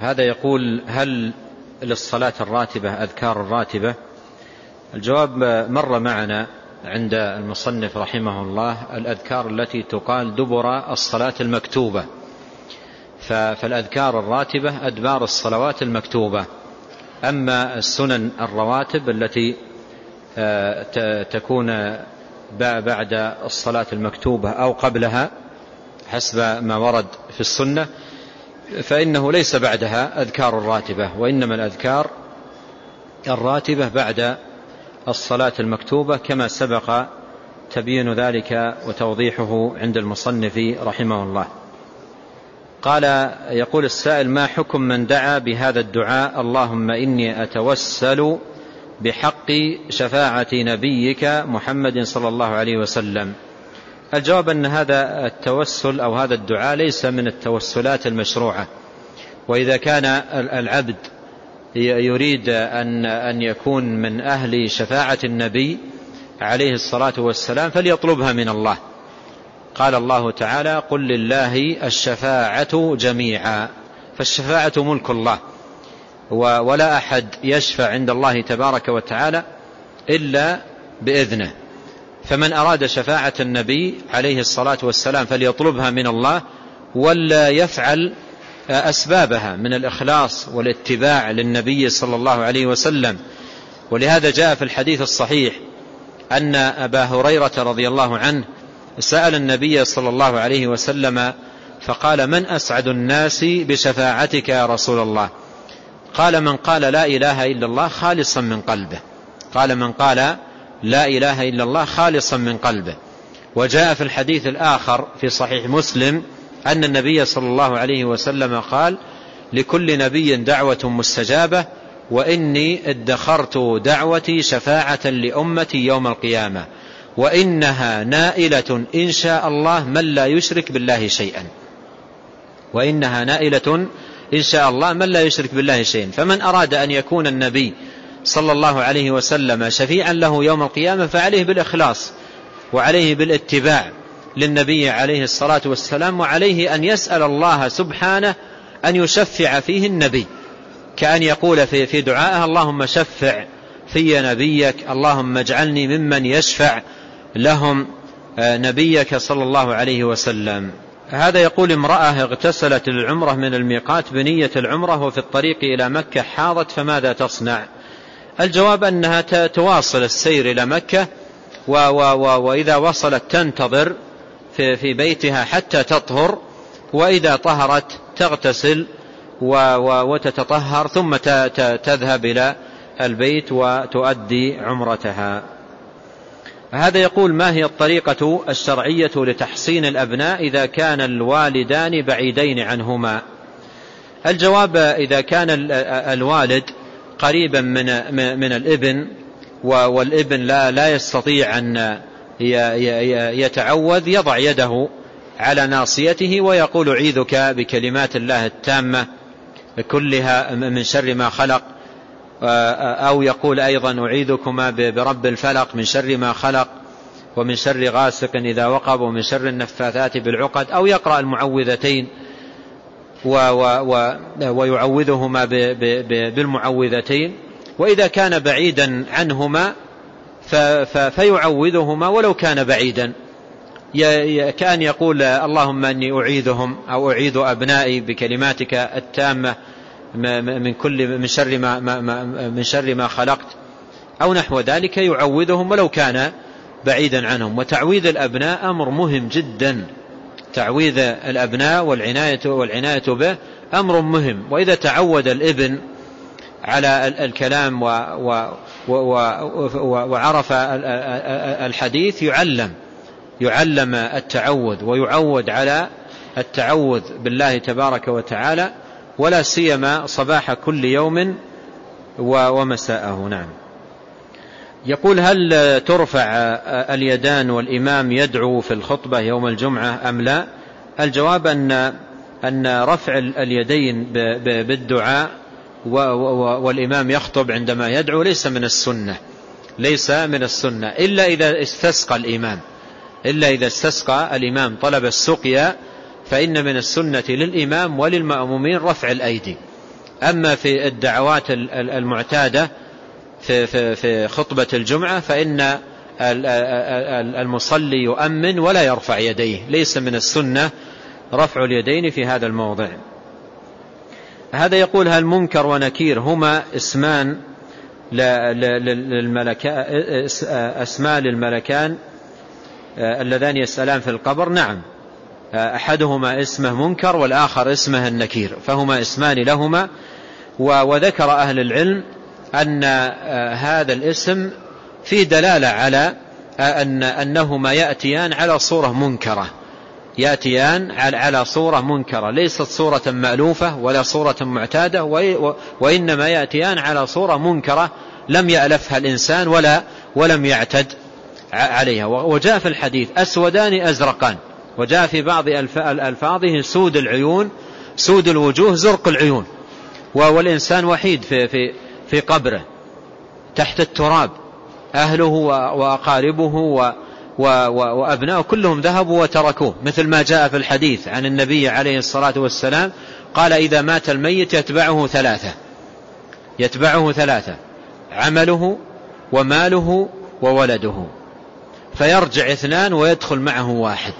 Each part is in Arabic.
هذا يقول هل للصلاة الراتبة أذكار الراتبة؟ الجواب مر معنا عند المصنف رحمه الله الأذكار التي تقال دبر الصلاة المكتوبة. فالأذكار الراتبة أدبار الصلوات المكتوبة. أما السنن الرواتب التي آه، تكون بعد الصلاة المكتوبة أو قبلها حسب ما ورد في السنة فإنه ليس بعدها أذكار الراتبة وإنما الأذكار الراتبة بعد الصلاة المكتوبة كما سبق تبيين ذلك وتوضيحه عند المصنف رحمه الله. قال يقول السائل ما حكم من دعا بهذا الدعاء؟ اللهم إني أتوسل بحق شفاعة نبيك محمد صلى الله عليه وسلم. الجواب أن هذا التوسل أو هذا الدعاء ليس من التوسلات المشروعة. وإذا كان العبد يريد أن, أن يكون من أهل شفاعة النبي عليه الصلاة والسلام فليطلبها من الله. قال الله تعالى قل لله الشفاعة جميعا. فالشفاعة ملك الله. ولا أحد يشفع عند الله تبارك وتعالى إلا بإذنه. فمن أراد شفاعة النبي عليه الصلاة والسلام فليطلبها من الله ولا يفعل أسبابها من الإخلاص والاتباع للنبي صلى الله عليه وسلم. ولهذا جاء في الحديث الصحيح أن أبا هريرة رضي الله عنه سأل النبي صلى الله عليه وسلم فقال من أسعد الناس بشفاعتك يا رسول الله؟ قال من قال لا إله إلا الله خالصا من قلبه. قال من قال لا إله إلا الله خالصا من قلبه. وجاء في الحديث الآخر في صحيح مسلم أن النبي صلى الله عليه وسلم قال لكل نبي دعوة مستجابة وإني ادخرت دعوتي شفاعة لأمتي يوم القيامة وإنها نائلة إن شاء الله من لا يشرك بالله شيئا. وإنها نائلة إن شاء الله من لا يشرك بالله شيئا. فمن أراد أن يكون النبي صلى الله عليه وسلم شفيعا له يوم القيامة فعليه بالإخلاص وعليه بالاتباع للنبي عليه الصلاة والسلام وعليه أن يسأل الله سبحانه أن يشفع فيه النبي كأن يقول في دعائه اللهم شفع في نبيك اللهم اجعلني ممن يشفع لهم آه، نبيك صلى الله عليه وسلم. هذا يقول امرأة اغتسلت للعمرة من الميقات بنية العمرة وفي الطريق إلى مكة حاضت فماذا تصنع؟ الجواب أنها تواصل السير إلى مكة و و و وإذا وصلت تنتظر في, في بيتها حتى تطهر وإذا طهرت تغتسل و و وتتطهر ثم تذهب إلى البيت وتؤدي عمرتها. هذا يقول ما هي الطريقة الشرعية لتحصين الأبناء إذا كان الوالدان بعيدين عنهما؟ الجواب إذا كان الوالد قريبا من من الإبن والإبن لا لا يستطيع أن يتعوذ يضع يده على ناصيته ويقول عيذك بكلمات الله التامة كلها من شر ما خلق. أو يقول أيضا أعيذكما برب الفلق من شر ما خلق ومن شر غاسق إذا وقب ومن شر النفاثات بالعقد. أو يقرأ المعوذتين ويعوذهما بالمعوذتين. وإذا كان بعيدا عنهما فيعوذهما ولو كان بعيدا. كأن يقول اللهم أني أعيذهم أو أعيذ أبنائي بكلماتك التامة من كل من شر ما, ما من شر ما خلقت. أو نحو ذلك يعوذهم ولو كان بعيدا عنهم. وتعويذ الأبناء أمر مهم جدا. تعويذ الأبناء والعناية, والعناية به أمر مهم. وإذا تعود الإبن على الكلام وعرف الحديث يعلم يعلم التعوذ ويعود على التعوذ بالله تبارك وتعالى ولا سيما صباح كل يوم ومساءه. نعم. يقول هل ترفع اليدان والإمام يدعو في الخطبة يوم الجمعة أم لا؟ الجواب أن, أن رفع اليدين بالدعاء والإمام يخطب عندما يدعو ليس من السنة ليس من السنة إلا إذا استسقى الإمام إلا إذا استسقى الإمام طلب السقيا فإن من السنة للإمام وللمأمومين رفع الأيدي. أما في الدعوات المعتادة في, في, في خطبة الجمعة فإن المصلي يؤمن ولا يرفع يديه. ليس من السنة رفع اليدين في هذا الموضع. هذا يقول هل منكر ونكير هما اسمان اسماء للملكان اللذان يسألان في القبر؟ نعم. أحدهما اسمه منكر والآخر اسمه النكير فهما اسمان لهما وذكر أهل العلم أن هذا الاسم في دلالة على أن أنهما يأتيان على صورة منكرة. يأتيان على صورة منكرة. ليست صورة مألوفة ولا صورة معتادة وإنما يأتيان على صورة منكرة لم يألفها الإنسان ولا ولم يعتد عليها. وجاء في الحديث أسودان أزرقان. وجاء في بعض ألفاظه سود العيون سود الوجوه زرق العيون. والإنسان وحيد في, في, في قبره تحت التراب. أهله وأقاربه وأبناؤه كلهم ذهبوا وتركوه مثل ما جاء في الحديث عن النبي عليه الصلاة والسلام قال إذا مات الميت يتبعه ثلاثة يتبعه ثلاثة عمله وماله وولده فيرجع اثنان ويدخل معه واحد.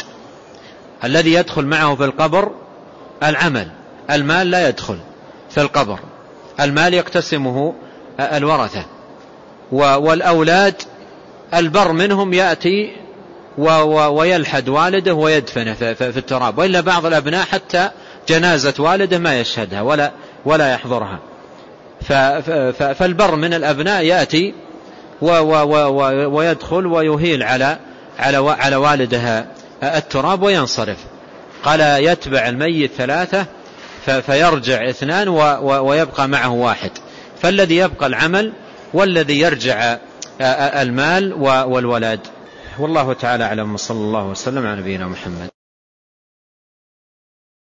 الذي يدخل معه في القبر العمل المال لا يدخل في القبر المال يقتسمه الورثة. والأولاد البر منهم يأتي ويلحد والده ويدفنه في التراب. وإلا بعض الأبناء حتى جنازة والده ما يشهدها ولا, ولا يحضرها. فالبر من الأبناء يأتي ويدخل ويهيل على على على والدها التراب وينصرف. قال يتبع الميت ثلاثة فيرجع اثنان ويبقى معه واحد. فالذي يبقى العمل والذي يرجع المال والولد. والله تعالى أعلم وصلى الله وسلم على نبينا محمد.